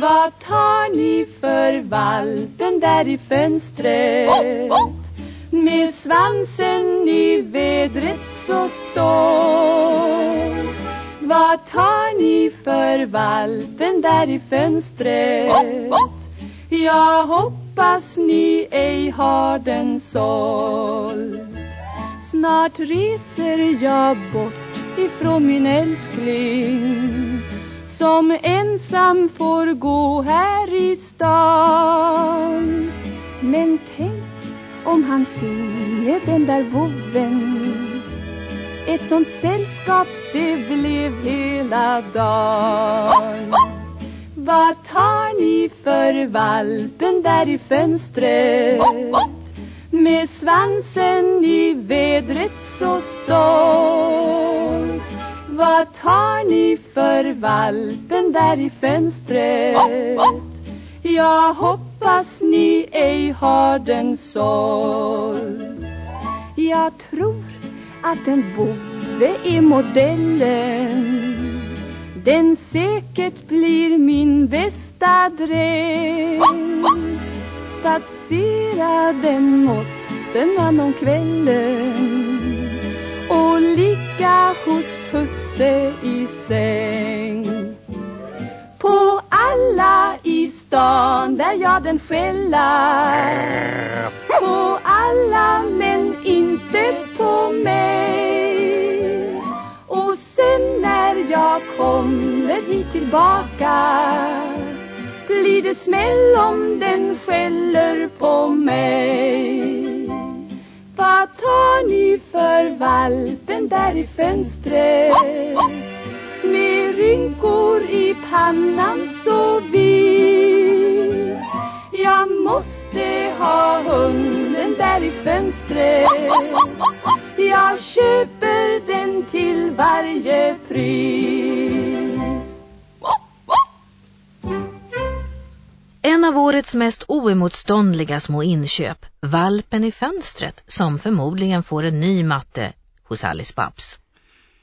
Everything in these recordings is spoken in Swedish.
Vad tar ni för valpen där i fönstret? Med svansen i vädret så stolt Vad tar ni för valpen där i fönstret? Jag hoppas ni ej har den såld Snart reser jag bort ifrån min älskling som ensam får gå här i stan. Men tänk om han finge den där vovven Ett sånt sällskap det blev hela dagen. Vad tar ni för valpen där i fönstret? Med svansen i vädret så stolt Vad tar ni för valpen där i fönstret? Jag hoppas ni ej har den såld Jag tror att en vovve är modellen. Den säkert blir min bästa dräng Spatsera den måste man om kvällen. Och ligga hos husse i säng. På alla i stan där jag den skällar. På alla men inte på mig. Och sen när jag kommer hit tillbaka blir det smäll om den skäller på mig. Vad tar ni för valpen där i fönstret? Med rynkor i pannan så vis. Jag måste ha hunden där i fönstret. Jag köper den till varje pris. Av årets mest oemotståndliga små inköp, valpen i fönstret, som förmodligen får en ny matte hos Alice Babs.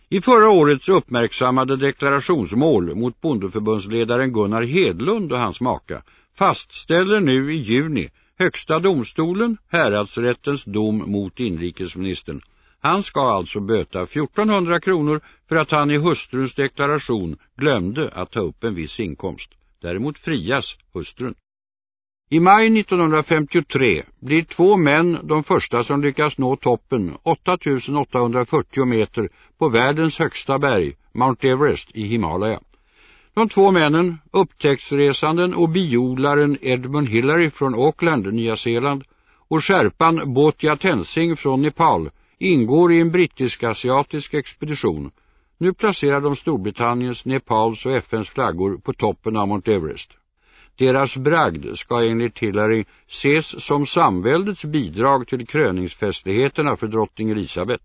I förra årets uppmärksammade deklarationsmål mot bondeförbundsledaren Gunnar Hedlund och hans maka fastställer nu i juni högsta domstolen häradsrättens dom mot inrikesministern. Han ska alltså böta 1400 kronor för att han i hustruns deklaration glömde att ta upp en viss inkomst. Däremot frias hustrun. I maj 1953 blir två män de första som lyckas nå toppen 8840 meter på världens högsta berg, Mount Everest i Himalaya. De två männen, upptäcktsresanden och biodlaren Edmund Hillary från Auckland, Nya Zeeland och skärpan Botja Tensing från Nepal ingår i en brittisk-asiatisk expedition. Nu placerar de Storbritanniens, Nepals och FNs flaggor på toppen av Mount Everest. Deras bragd ska enligt Hillary ses som samväldets bidrag till kröningsfestligheterna för drottning Elisabeth.